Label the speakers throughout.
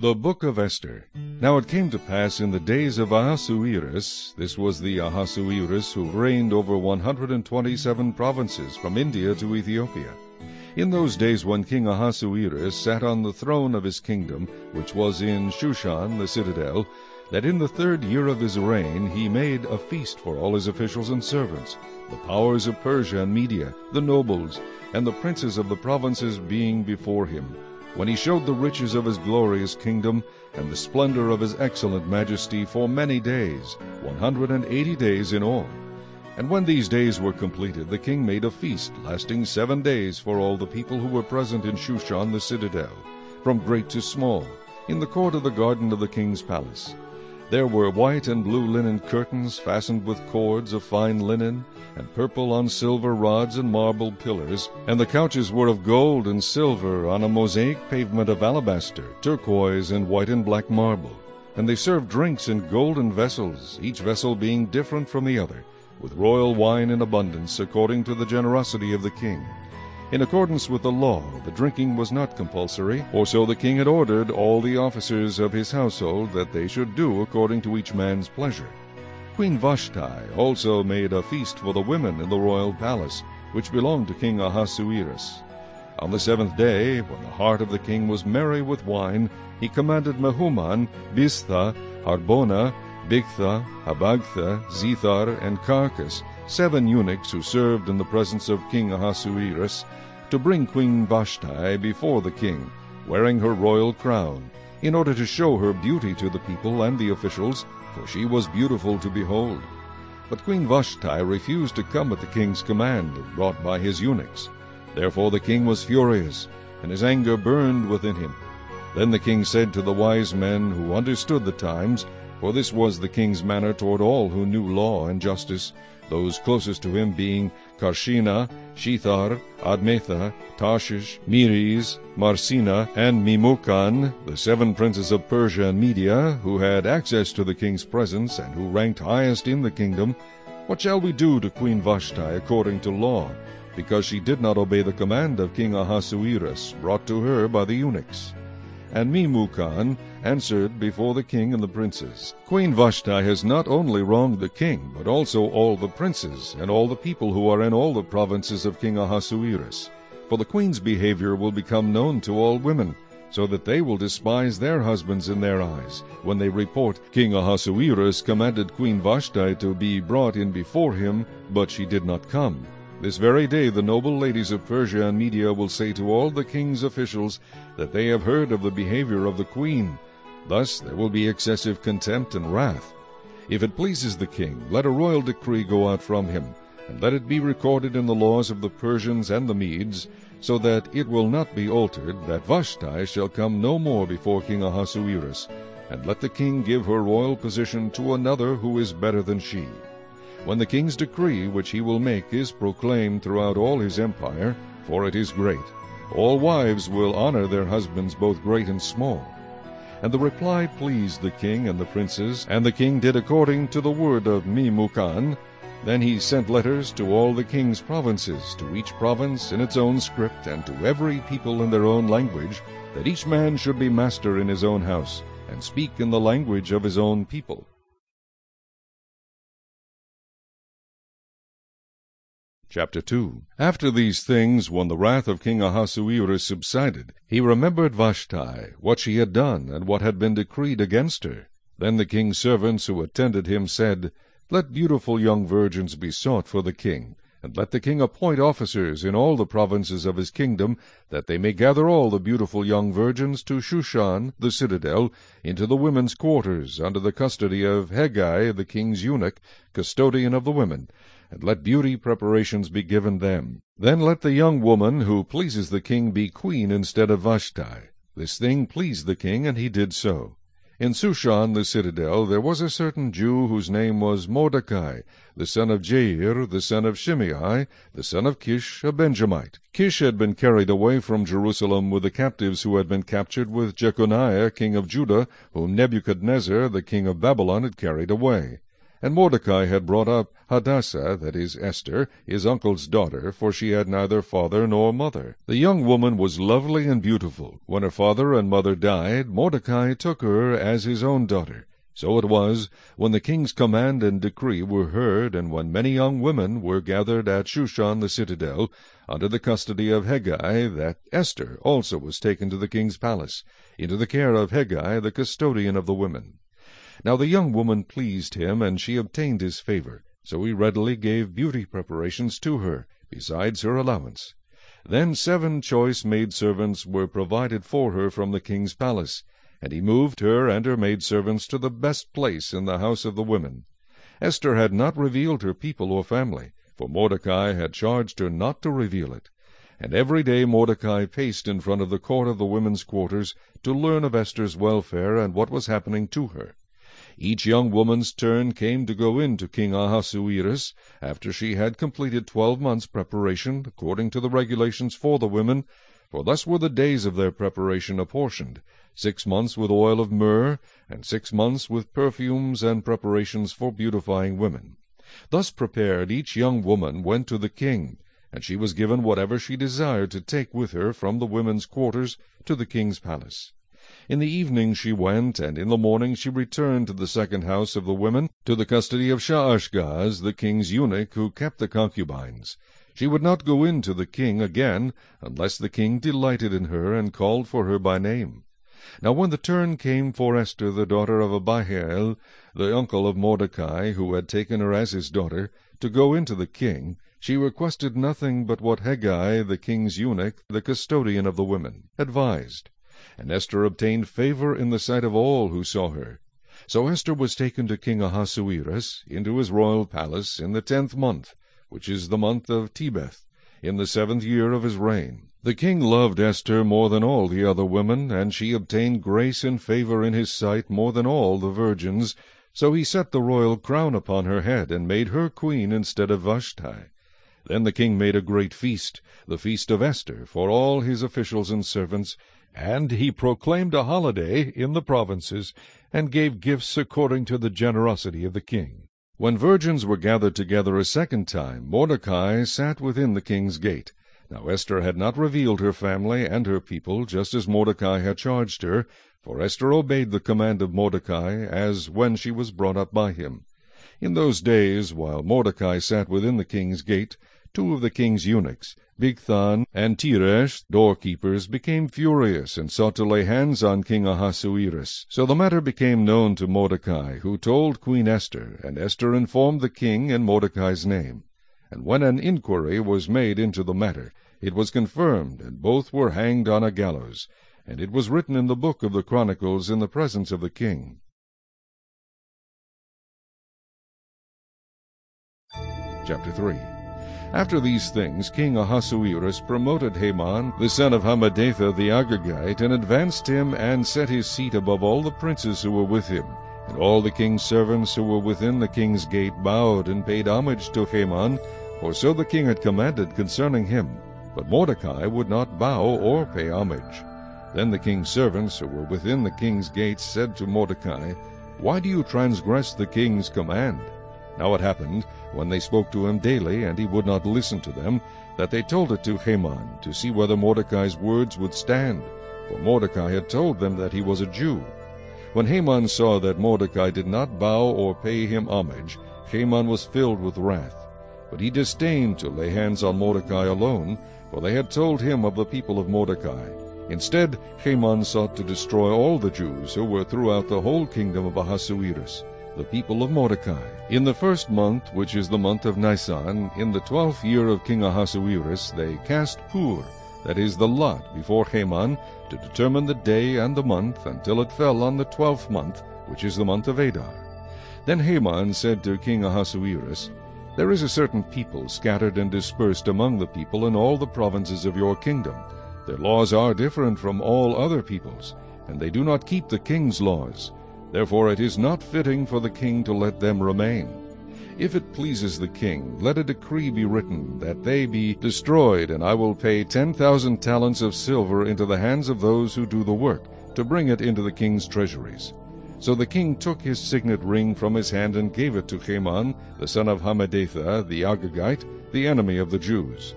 Speaker 1: The Book of Esther. Now it came to pass in the days of Ahasuerus, this was the Ahasuerus who reigned over one hundred and twenty-seven provinces from India to Ethiopia. In those days when King Ahasuerus sat on the throne of his kingdom, which was in Shushan the citadel, that in the third year of his reign he made a feast for all his officials and servants, the powers of Persia and Media, the nobles, and the princes of the provinces being before him when he showed the riches of his glorious kingdom and the splendor of his excellent majesty for many days, one hundred and eighty days in all. And when these days were completed, the king made a feast lasting seven days for all the people who were present in Shushan the citadel, from great to small, in the court of the garden of the king's palace. There were white and blue linen curtains fastened with cords of fine linen, and purple on silver rods and marble pillars, and the couches were of gold and silver on a mosaic pavement of alabaster, turquoise, and white and black marble. And they served drinks in golden vessels, each vessel being different from the other, with royal wine in abundance, according to the generosity of the king. In accordance with the law, the drinking was not compulsory, or so the king had ordered all the officers of his household that they should do according to each man's pleasure. Queen Vashti also made a feast for the women in the royal palace, which belonged to King Ahasuerus. On the seventh day, when the heart of the king was merry with wine, he commanded Mehuman, Biztha, Harbona, Bigtha, Abagtha, Zethar, and Carcas, seven eunuchs who served in the presence of King Ahasuerus, to bring Queen Vashti before the king, wearing her royal crown, in order to show her beauty to the people and the officials, for she was beautiful to behold. But Queen Vashti refused to come at the king's command, brought by his eunuchs. Therefore the king was furious, and his anger burned within him. Then the king said to the wise men who understood the times, for this was the king's manner toward all who knew law and justice, those closest to him being Carshena, Shethar, Admatha, Tarshish, Meres, Marsena, and Memucan, the seven princes of Persia and Media, who had access to the king's presence, and who ranked highest in the kingdom, What shall we do to Queen Vashti according to law, because she did not obey the command of King Ahasuerus, brought to her by the eunuchs? And Memucan answered before the king and the princes, Queen Vashti has not only wronged the king, but also all the princes, and all the people who are in all the provinces of King Ahasuerus. For the queen's behavior will become known to all women, so that they will despise their husbands in their eyes, when they report, King Ahasuerus commanded Queen Vashti to be brought in before him, but she did not come. This very day the noble ladies of Persia and Media will say to all the king's officials that they have heard of the behavior of the queen. Thus there will be excessive contempt and wrath. If it pleases the king, let a royal decree go out from him, and let it be recorded in the laws of the Persians and the Medes, so that it will not be altered, that Vashti shall come no more before King Ahasuerus, and let the king give her royal position to another who is better than she when the king's decree which he will make is proclaimed throughout all his empire, for it is great. All wives will honor their husbands both great and small. And the reply pleased the king and the princes, and the king did according to the word of Memucan. Then he sent letters to all the king's provinces, to each province in its own script, and to every people in their own language, that each man should be master in his own house, and speak in the language of his own people. Chapter 2 After these things, when the wrath of King Ahasuerus subsided, he remembered Vashti, what she had done, and what had been decreed against her. Then the king's servants who attended him said, Let beautiful young virgins be sought for the king, and let the king appoint officers in all the provinces of his kingdom, that they may gather all the beautiful young virgins to Shushan, the citadel, into the women's quarters, under the custody of Hegai, the king's eunuch, custodian of the women and let beauty preparations be given them. Then let the young woman who pleases the king be queen instead of Vashti. This thing pleased the king, and he did so. In Shushan the citadel there was a certain Jew whose name was Mordecai, the son of Jair, the son of Shimei, the son of Kish, a Benjamite. Kish had been carried away from Jerusalem with the captives who had been captured with Jeconiah king of Judah, whom Nebuchadnezzar the king of Babylon had carried away. And Mordecai had brought up Hadassah, that is Esther, his uncle's daughter, for she had neither father nor mother. The young woman was lovely and beautiful. When her father and mother died, Mordecai took her as his own daughter. So it was, when the king's command and decree were heard, and when many young women were gathered at Shushan the citadel, under the custody of Hegai, that Esther also was taken to the king's palace, into the care of Hegai, the custodian of the women. Now the young woman pleased him, and she obtained his favor. So he readily gave beauty preparations to her, besides her allowance. Then seven choice maidservants were provided for her from the king's palace, and he moved her and her maidservants to the best place in the house of the women. Esther had not revealed her people or family, for Mordecai had charged her not to reveal it. And every day Mordecai paced in front of the court of the women's quarters to learn of Esther's welfare and what was happening to her. Each young woman's turn came to go in to King Ahasuerus after she had completed twelve months' preparation according to the regulations for the women, for thus were the days of their preparation apportioned, six months with oil of myrrh, and six months with perfumes and preparations for beautifying women. Thus prepared, each young woman went to the king, and she was given whatever she desired to take with her from the women's quarters to the king's palace. In the evening she went, and in the morning she returned to the second house of the women, to the custody of Shaashgaz, the king's eunuch, who kept the concubines. She would not go in to the king again, unless the king delighted in her and called for her by name. Now when the turn came for Esther, the daughter of Abihail, the uncle of Mordecai, who had taken her as his daughter, to go in to the king, she requested nothing but what Hegai, the king's eunuch, the custodian of the women, advised. And Esther obtained favor in the sight of all who saw her. So Esther was taken to King Ahasuerus into his royal palace in the tenth month, which is the month of Tebeth, in the seventh year of his reign. The king loved Esther more than all the other women, and she obtained grace and favor in his sight more than all the virgins. So he set the royal crown upon her head, and made her queen instead of Vashti. Then the king made a great feast, the feast of Esther, for all his officials and servants, and he proclaimed a holiday in the provinces, and gave gifts according to the generosity of the king. When virgins were gathered together a second time, Mordecai sat within the king's gate. Now Esther had not revealed her family and her people, just as Mordecai had charged her, for Esther obeyed the command of Mordecai, as when she was brought up by him. In those days, while Mordecai sat within the king's gate, two of the king's eunuchs, Bigthan and Teresh, doorkeepers, became furious and sought to lay hands on King Ahasuerus. So the matter became known to Mordecai, who told Queen Esther, and Esther informed the king in Mordecai's name. And when an inquiry was made into the matter, it was confirmed, and both were hanged on a gallows. And it was written in the book of the Chronicles in the presence of the king. Chapter 3 after these things King Ahasuerus promoted Haman, the son of Hammedatha the Agagite, and advanced him, and set his seat above all the princes who were with him. And all the king's servants who were within the king's gate bowed and paid homage to Haman, for so the king had commanded concerning him. But Mordecai would not bow or pay homage. Then the king's servants who were within the king's gates said to Mordecai, Why do you transgress the king's command? Now it happened, when they spoke to him daily, and he would not listen to them, that they told it to Haman, to see whether Mordecai's words would stand. For Mordecai had told them that he was a Jew. When Haman saw that Mordecai did not bow or pay him homage, Haman was filled with wrath. But he disdained to lay hands on Mordecai alone, for they had told him of the people of Mordecai. Instead, Haman sought to destroy all the Jews who were throughout the whole kingdom of Ahasuerus the people of Mordecai. In the first month, which is the month of Nisan, in the twelfth year of King Ahasuerus, they cast Pur, that is the lot, before Haman, to determine the day and the month, until it fell on the twelfth month, which is the month of Adar. Then Haman said to King Ahasuerus, There is a certain people scattered and dispersed among the people in all the provinces of your kingdom. Their laws are different from all other peoples, and they do not keep the king's laws. Therefore it is not fitting for the king to let them remain. If it pleases the king, let a decree be written, that they be destroyed, and I will pay ten thousand talents of silver into the hands of those who do the work, to bring it into the king's treasuries. So the king took his signet ring from his hand and gave it to Haman, the son of Hammedatha, the Agagite, the enemy of the Jews.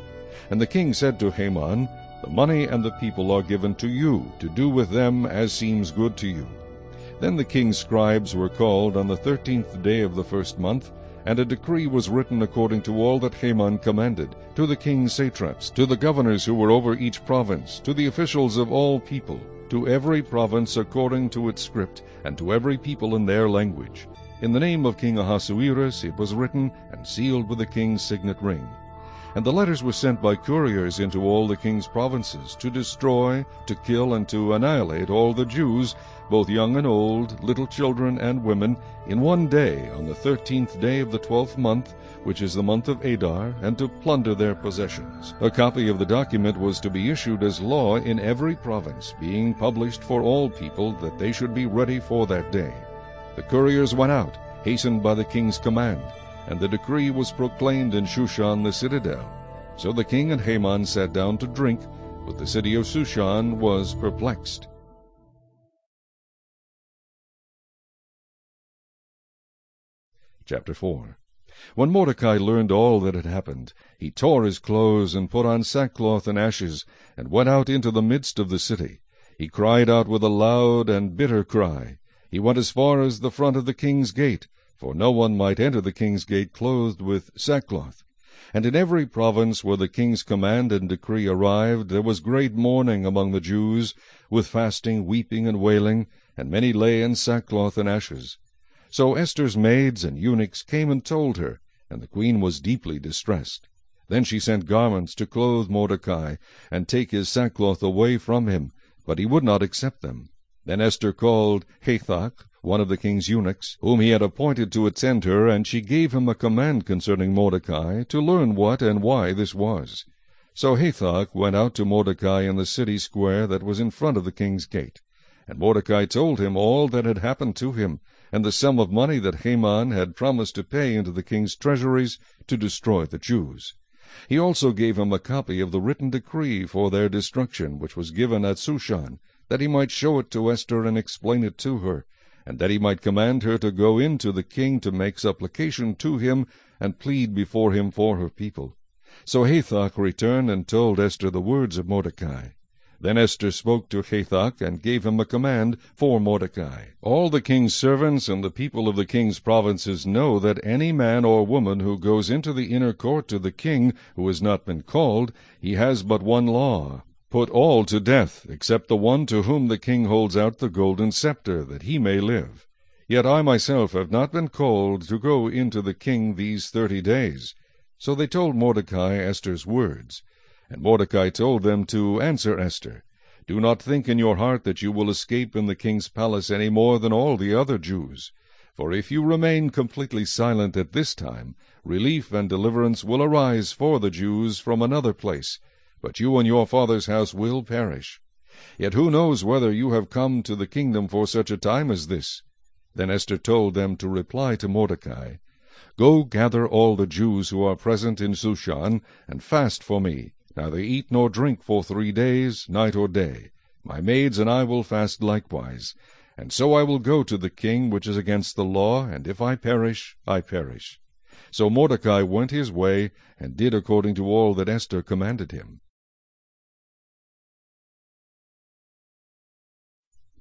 Speaker 1: And the king said to Haman, The money and the people are given to you, to do with them as seems good to you. Then the king's scribes were called on the thirteenth day of the first month, and a decree was written according to all that Haman commanded, to the king's satraps, to the governors who were over each province, to the officials of all people, to every province according to its script, and to every people in their language. In the name of King Ahasuerus it was written, and sealed with the king's signet ring. And the letters were sent by couriers into all the king's provinces, to destroy, to kill, and to annihilate all the Jews, both young and old, little children and women, in one day, on the thirteenth day of the twelfth month, which is the month of Adar, and to plunder their possessions. A copy of the document was to be issued as law in every province, being published for all people, that they should be ready for that day. The couriers went out, hastened by the king's command, and the decree was proclaimed in Shushan the citadel. So the king and Haman sat down to drink, but the city of Shushan was perplexed. Chapter 4 When Mordecai learned all that had happened, he tore his clothes and put on sackcloth and ashes, and went out into the midst of the city. He cried out with a loud and bitter cry. He went as far as the front of the king's gate, for no one might enter the king's gate clothed with sackcloth. And in every province where the king's command and decree arrived, there was great mourning among the Jews, with fasting, weeping, and wailing, and many lay in sackcloth and ashes. So Esther's maids and eunuchs came and told her, and the queen was deeply distressed. Then she sent garments to clothe Mordecai, and take his sackcloth away from him, but he would not accept them. Then Esther called Hathach, one of the king's eunuchs, whom he had appointed to attend her, and she gave him a command concerning Mordecai, to learn what and why this was. So Hathach went out to Mordecai in the city square that was in front of the king's gate. And Mordecai told him all that had happened to him, and the sum of money that Haman had promised to pay into the king's treasuries to destroy the Jews. He also gave him a copy of the written decree for their destruction, which was given at Shushan, that he might show it to Esther and explain it to her, and that he might command her to go in to the king to make supplication to him and plead before him for her people. So Hathach returned and told Esther the words of Mordecai. Then Esther spoke to Hathach, and gave him a command for Mordecai. All the king's servants and the people of the king's provinces know that any man or woman who goes into the inner court to the king, who has not been called, he has but one law. Put all to death, except the one to whom the king holds out the golden scepter, that he may live. Yet I myself have not been called to go into the king these thirty days. So they told Mordecai Esther's words. And Mordecai told them to answer Esther, Do not think in your heart that you will escape in the king's palace any more than all the other Jews. For if you remain completely silent at this time, relief and deliverance will arise for the Jews from another place, but you and your father's house will perish. Yet who knows whether you have come to the kingdom for such a time as this? Then Esther told them to reply to Mordecai, Go gather all the Jews who are present in Shushan, and fast for me, neither eat nor drink for three days, night or day. My maids and I will fast likewise. And so I will go to the king, which is against the law, and if I perish, I perish. So Mordecai went his way, and did according to all that Esther commanded him.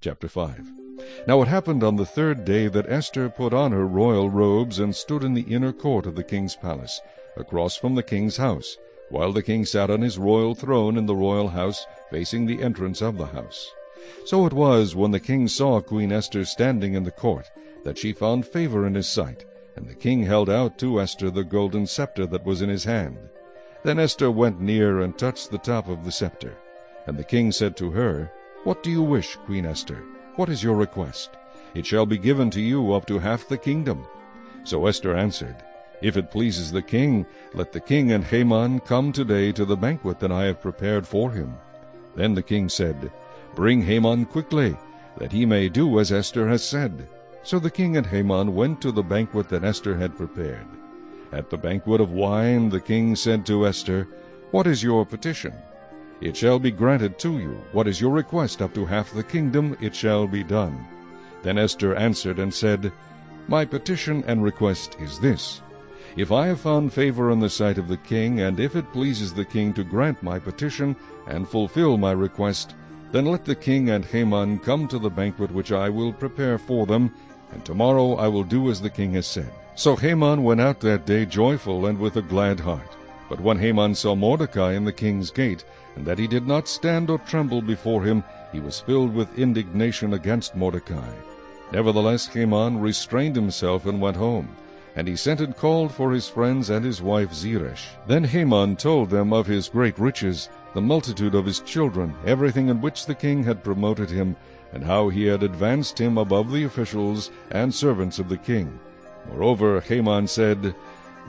Speaker 1: Chapter 5 Now it happened on the third day that Esther put on her royal robes, and stood in the inner court of the king's palace, across from the king's house, while the king sat on his royal throne in the royal house, facing the entrance of the house. So it was, when the king saw Queen Esther standing in the court, that she found favor in his sight, and the king held out to Esther the golden scepter that was in his hand. Then Esther went near and touched the top of the scepter. And the king said to her, What do you wish, Queen Esther? What is your request? It shall be given to you up to half the kingdom. So Esther answered, if it pleases the king, let the king and Haman come today to the banquet that I have prepared for him. Then the king said, Bring Haman quickly, that he may do as Esther has said. So the king and Haman went to the banquet that Esther had prepared. At the banquet of wine the king said to Esther, What is your petition? It shall be granted to you. What is your request up to half the kingdom? It shall be done. Then Esther answered and said, My petition and request is this. If I have found favor in the sight of the king, and if it pleases the king to grant my petition and fulfill my request, then let the king and Haman come to the banquet which I will prepare for them, and tomorrow I will do as the king has said. So Haman went out that day joyful and with a glad heart. But when Haman saw Mordecai in the king's gate, and that he did not stand or tremble before him, he was filled with indignation against Mordecai. Nevertheless Haman restrained himself and went home. And he sent and called for his friends and his wife Zeresh. Then Haman told them of his great riches, the multitude of his children, everything in which the king had promoted him, and how he had advanced him above the officials and servants of the king. Moreover, Haman said,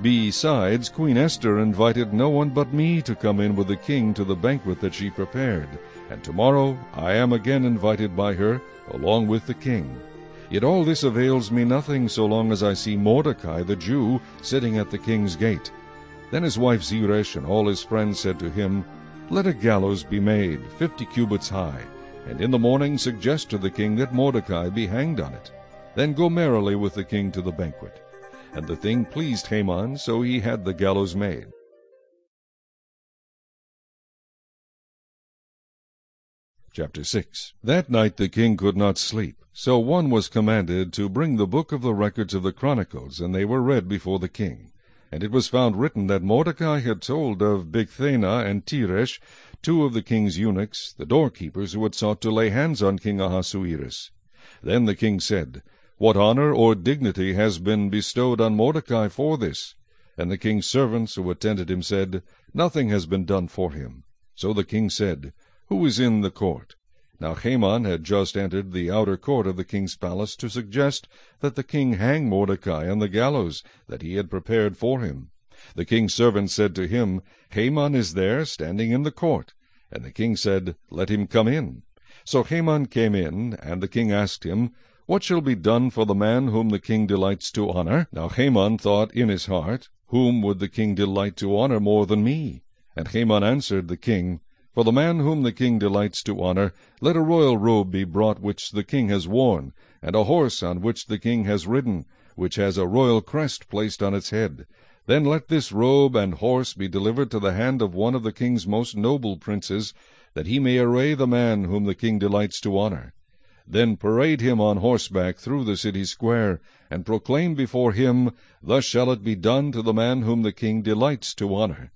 Speaker 1: Besides, Queen Esther invited no one but me to come in with the king to the banquet that she prepared, and tomorrow I am again invited by her, along with the king. Yet all this avails me nothing so long as I see Mordecai the Jew sitting at the king's gate. Then his wife Zeresh and all his friends said to him, Let a gallows be made, fifty cubits high, and in the morning suggest to the king that Mordecai be hanged on it. Then go merrily with the king to the banquet. And the thing pleased Haman, so he had the gallows made. Chapter 6 That night the king could not sleep, so one was commanded to bring the book of the records of the Chronicles, and they were read before the king. And it was found written that Mordecai had told of Bigthana and Teresh, two of the king's eunuchs, the doorkeepers who had sought to lay hands on King Ahasuerus. Then the king said, What honor or dignity has been bestowed on Mordecai for this? And the king's servants who attended him said, Nothing has been done for him. So the king said, Who is in the court? Now Haman had just entered the outer court of the king's palace to suggest that the king hang Mordecai on the gallows that he had prepared for him. The king's servant said to him, Haman is there, standing in the court. And the king said, Let him come in. So Haman came in, and the king asked him, What shall be done for the man whom the king delights to honor? Now Haman thought in his heart, Whom would the king delight to honor more than me? And Haman answered the king, for the man whom the king delights to honor, let a royal robe be brought which the king has worn, and a horse on which the king has ridden, which has a royal crest placed on its head. Then let this robe and horse be delivered to the hand of one of the king's most noble princes, that he may array the man whom the king delights to honor. Then parade him on horseback through the city square, and proclaim before him, Thus shall it be done to the man whom the king delights to honor.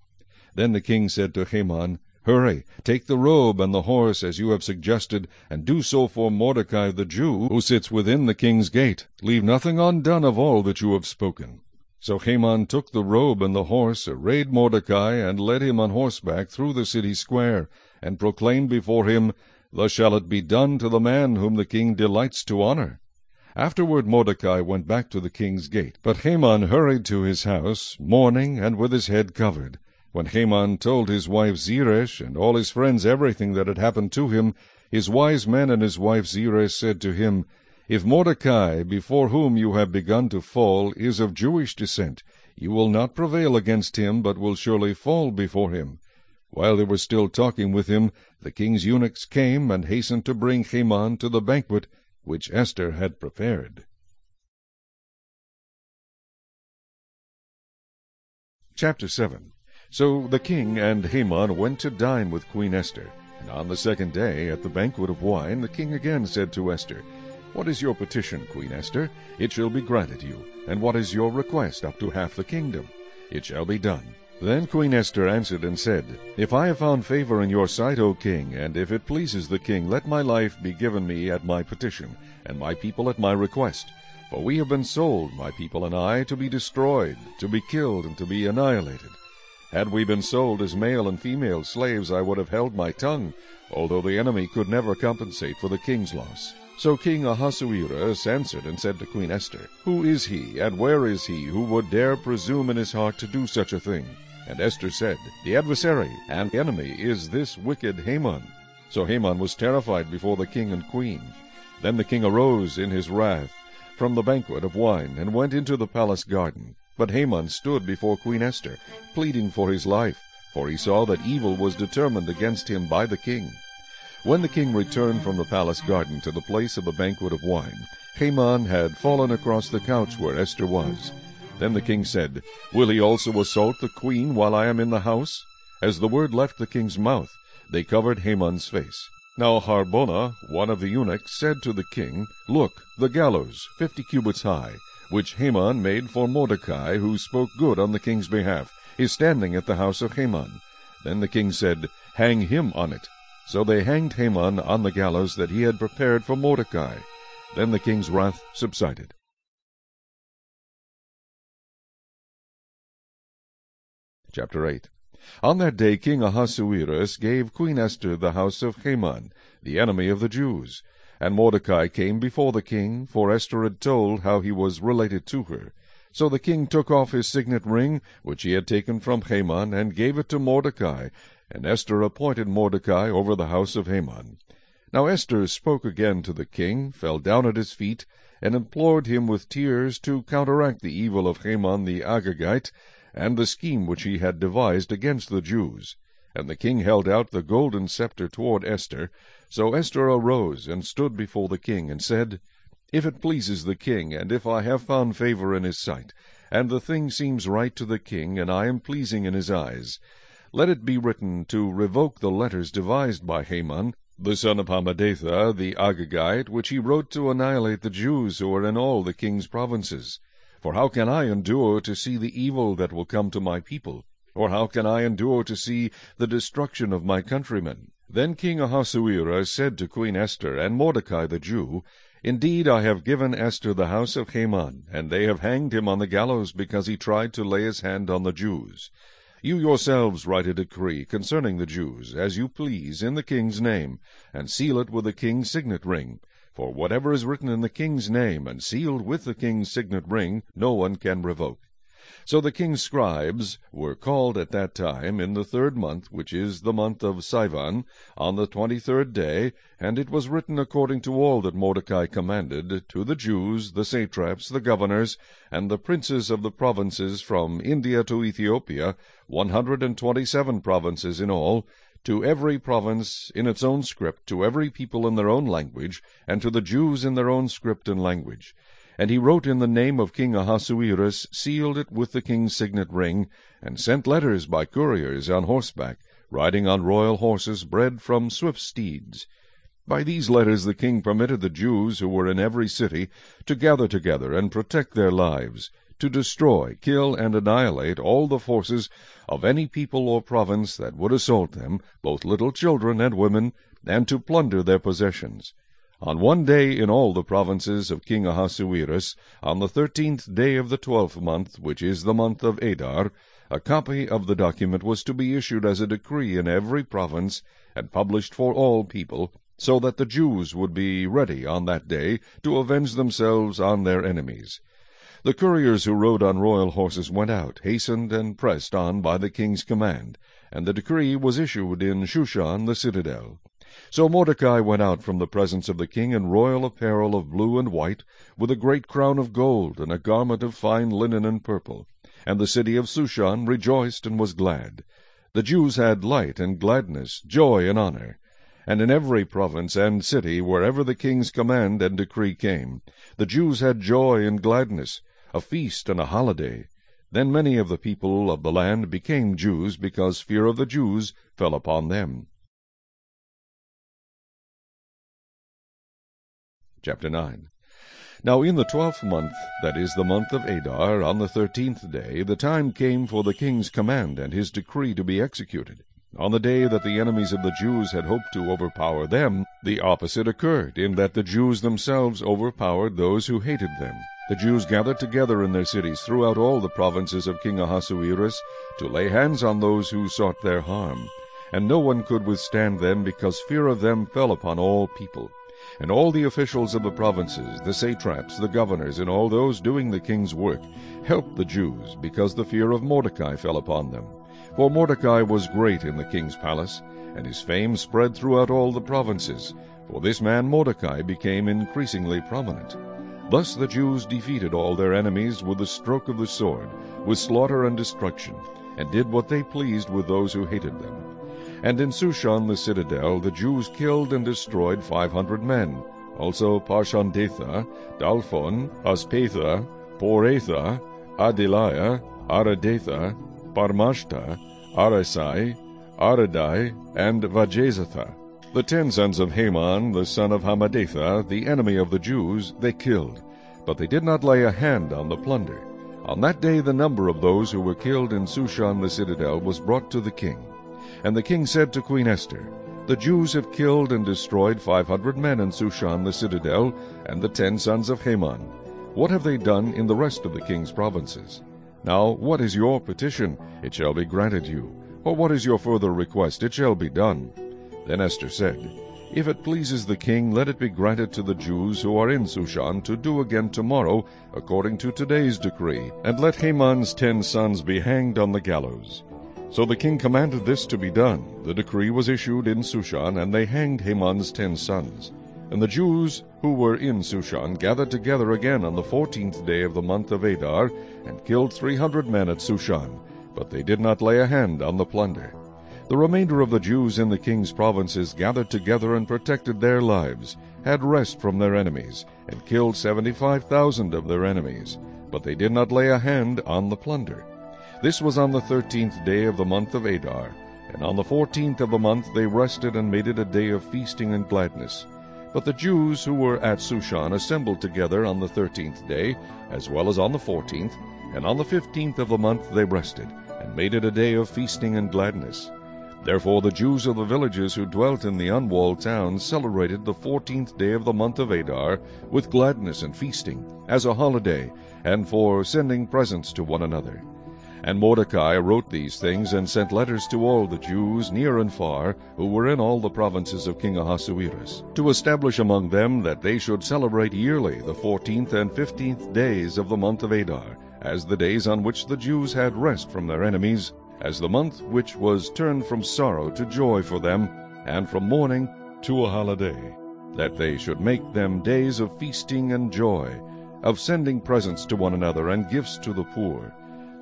Speaker 1: Then the king said to Haman, Hurry, take the robe and the horse as you have suggested, and do so for Mordecai the Jew, who sits within the king's gate. Leave nothing undone of all that you have spoken. So Haman took the robe and the horse, arrayed Mordecai, and led him on horseback through the city square, and proclaimed before him, Thus shall it be done to the man whom the king delights to honor. Afterward Mordecai went back to the king's gate, but Haman hurried to his house, mourning and with his head covered. When Haman told his wife Zeresh and all his friends everything that had happened to him, his wise men and his wife Zeresh said to him, If Mordecai, before whom you have begun to fall, is of Jewish descent, you will not prevail against him, but will surely fall before him. While they were still talking with him, the king's eunuchs came and hastened to bring Haman to the banquet which Esther had prepared. Chapter 7 so the king and Haman went to dine with Queen Esther. And on the second day, at the banquet of wine, the king again said to Esther, What is your petition, Queen Esther? It shall be granted you. And what is your request up to half the kingdom? It shall be done. Then Queen Esther answered and said, If I have found favor in your sight, O king, and if it pleases the king, let my life be given me at my petition, and my people at my request. For we have been sold, my people and I, to be destroyed, to be killed, and to be annihilated. Had we been sold as male and female slaves, I would have held my tongue, although the enemy could never compensate for the king's loss. So King Ahasuerus answered and said to Queen Esther, Who is he, and where is he, who would dare presume in his heart to do such a thing? And Esther said, The adversary and enemy is this wicked Haman. So Haman was terrified before the king and queen. Then the king arose in his wrath from the banquet of wine, and went into the palace garden. But Haman stood before Queen Esther, pleading for his life, for he saw that evil was determined against him by the king. When the king returned from the palace garden to the place of the banquet of wine, Haman had fallen across the couch where Esther was. Then the king said, Will he also assault the queen while I am in the house? As the word left the king's mouth, they covered Haman's face. Now Harbonah, one of the eunuchs, said to the king, Look, the gallows, fifty cubits high, which Haman made for Mordecai, who spoke good on the king's behalf, is standing at the house of Haman. Then the king said, Hang him on it. So they hanged Haman on the gallows that he had prepared for Mordecai. Then the king's wrath subsided. Chapter 8 On that day King Ahasuerus gave Queen Esther the house of Haman, the enemy of the Jews. And Mordecai came before the king, for Esther had told how he was related to her. So the king took off his signet ring, which he had taken from Haman, and gave it to Mordecai, and Esther appointed Mordecai over the house of Haman. Now Esther spoke again to the king, fell down at his feet, and implored him with tears to counteract the evil of Haman the Agagite, and the scheme which he had devised against the Jews. And the king held out the golden sceptre toward Esther. So Esther arose and stood before the king, and said, If it pleases the king, and if I have found favor in his sight, and the thing seems right to the king, and I am pleasing in his eyes, let it be written to revoke the letters devised by Haman, the son of Hammedatha, the Agagite, which he wrote to annihilate the Jews who are in all the king's provinces. For how can I endure to see the evil that will come to my people? Or how can I endure to see the destruction of my countrymen? Then King Ahasuerus said to Queen Esther and Mordecai the Jew, Indeed, I have given Esther the house of Haman, and they have hanged him on the gallows because he tried to lay his hand on the Jews. You yourselves write a decree concerning the Jews, as you please, in the king's name, and seal it with the king's signet ring. For whatever is written in the king's name, and sealed with the king's signet ring, no one can revoke. So the king's scribes were called at that time in the third month, which is the month of Sivan, on the twenty-third day, and it was written according to all that Mordecai commanded, to the Jews, the satraps, the governors, and the princes of the provinces from India to Ethiopia, one hundred and twenty-seven provinces in all, to every province in its own script, to every people in their own language, and to the Jews in their own script and language. And he wrote in the name of King Ahasuerus, sealed it with the king's signet ring, and sent letters by couriers on horseback, riding on royal horses bred from swift steeds. By these letters the king permitted the Jews who were in every city to gather together and protect their lives, to destroy, kill, and annihilate all the forces of any people or province that would assault them, both little children and women, and to plunder their possessions. On one day in all the provinces of King Ahasuerus, on the thirteenth day of the twelfth month, which is the month of Adar, a copy of the document was to be issued as a decree in every province, and published for all people, so that the Jews would be ready on that day to avenge themselves on their enemies. The couriers who rode on royal horses went out, hastened and pressed on by the king's command, and the decree was issued in Shushan the citadel. So Mordecai went out from the presence of the king in royal apparel of blue and white, with a great crown of gold, and a garment of fine linen and purple. And the city of Shushan rejoiced and was glad. The Jews had light and gladness, joy and honor. And in every province and city, wherever the king's command and decree came, the Jews had joy and gladness, a feast and a holiday. Then many of the people of the land became Jews, because fear of the Jews fell upon them. Chapter 9 Now in the twelfth month, that is the month of Adar, on the thirteenth day, the time came for the king's command and his decree to be executed. On the day that the enemies of the Jews had hoped to overpower them, the opposite occurred, in that the Jews themselves overpowered those who hated them. The Jews gathered together in their cities throughout all the provinces of King Ahasuerus to lay hands on those who sought their harm. And no one could withstand them, because fear of them fell upon all people. And all the officials of the provinces, the satraps, the governors, and all those doing the king's work, helped the Jews, because the fear of Mordecai fell upon them. For Mordecai was great in the king's palace, and his fame spread throughout all the provinces. For this man Mordecai became increasingly prominent. Thus the Jews defeated all their enemies with the stroke of the sword, with slaughter and destruction, and did what they pleased with those who hated them. And in Shushan the citadel the Jews killed and destroyed five hundred men, also Parshandatha, Dalphon, Aspatha, Poratha, Adalia, Aridatha, Parmashta, Arisai, Aridai, and Vajezatha. The ten sons of Haman, the son of Hammedatha, the enemy of the Jews, they killed, but they did not lay a hand on the plunder. On that day the number of those who were killed in Shushan the citadel was brought to the king. And the king said to Queen Esther, The Jews have killed and destroyed five hundred men in Shushan the citadel, and the ten sons of Haman. What have they done in the rest of the king's provinces? Now what is your petition? It shall be granted you. Or what is your further request? It shall be done. Then Esther said, If it pleases the king, let it be granted to the Jews who are in Shushan to do again tomorrow, according to today's decree, and let Haman's ten sons be hanged on the gallows. So the king commanded this to be done. The decree was issued in Shushan, and they hanged Haman's ten sons. And the Jews who were in Shushan gathered together again on the fourteenth day of the month of Adar, and killed three hundred men at Shushan, but they did not lay a hand on the plunder. The remainder of the Jews in the king's provinces gathered together and protected their lives, had rest from their enemies, and killed seventy-five thousand of their enemies, but they did not lay a hand on the plunder. This was on the thirteenth day of the month of Adar, and on the fourteenth of the month they rested and made it a day of feasting and gladness. But the Jews who were at Shushan assembled together on the thirteenth day, as well as on the fourteenth, and on the fifteenth of the month they rested, and made it a day of feasting and gladness. Therefore the Jews of the villages who dwelt in the unwalled towns celebrated the fourteenth day of the month of Adar with gladness and feasting, as a holiday, and for sending presents to one another. And Mordecai wrote these things and sent letters to all the Jews, near and far, who were in all the provinces of King Ahasuerus, to establish among them that they should celebrate yearly the fourteenth and fifteenth days of the month of Adar, as the days on which the Jews had rest from their enemies, as the month which was turned from sorrow to joy for them, and from mourning to a holiday, that they should make them days of feasting and joy, of sending presents to one another and gifts to the poor.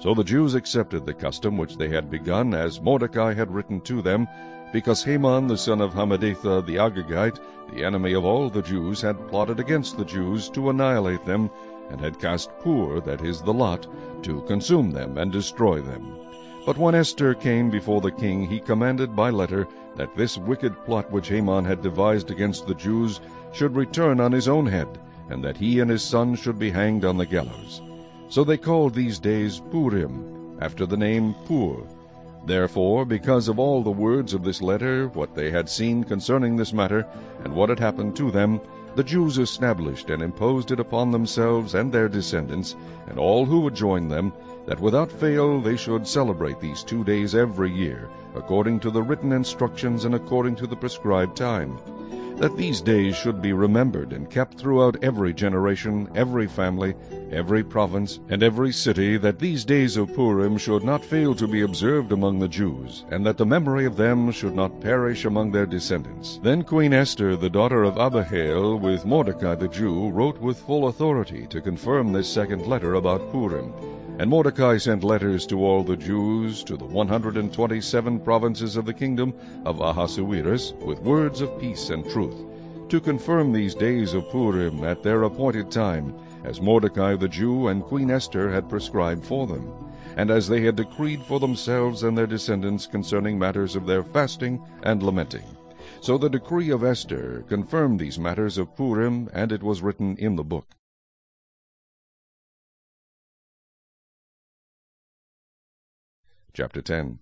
Speaker 1: So the Jews accepted the custom which they had begun, as Mordecai had written to them, because Haman the son of Hammedatha the Agagite, the enemy of all the Jews, had plotted against the Jews to annihilate them, and had cast Pur, that is the lot, to consume them and destroy them. But when Esther came before the king, he commanded by letter that this wicked plot which Haman had devised against the Jews should return on his own head, and that he and his son should be hanged on the gallows. So they called these days Purim, after the name Pur. Therefore, because of all the words of this letter, what they had seen concerning this matter, and what had happened to them, the Jews established and imposed it upon themselves and their descendants, and all who would join them, that without fail they should celebrate these two days every year, according to the written instructions and according to the prescribed time that these days should be remembered and kept throughout every generation, every family, every province, and every city, that these days of Purim should not fail to be observed among the Jews, and that the memory of them should not perish among their descendants. Then Queen Esther, the daughter of Abihail, with Mordecai the Jew, wrote with full authority to confirm this second letter about Purim. And Mordecai sent letters to all the Jews, to the one hundred and twenty-seven provinces of the kingdom of Ahasuerus, with words of peace and truth, to confirm these days of Purim at their appointed time, as Mordecai the Jew and Queen Esther had prescribed for them, and as they had decreed for themselves and their descendants concerning matters of their fasting and lamenting. So the decree of Esther confirmed these matters of Purim, and it was written in the book. Chapter 10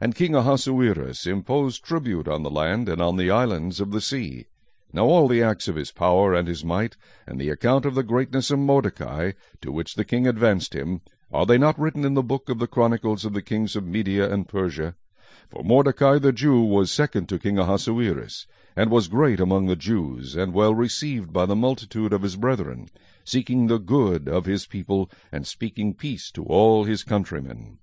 Speaker 1: And King Ahasuerus imposed tribute on the land and on the islands of the sea. Now all the acts of his power and his might, and the account of the greatness of Mordecai, to which the king advanced him, are they not written in the book of the chronicles of the kings of Media and Persia? For Mordecai the Jew was second to King Ahasuerus, and was great among the Jews, and well received by the multitude of his brethren, seeking the good of his people, and speaking peace to all his countrymen.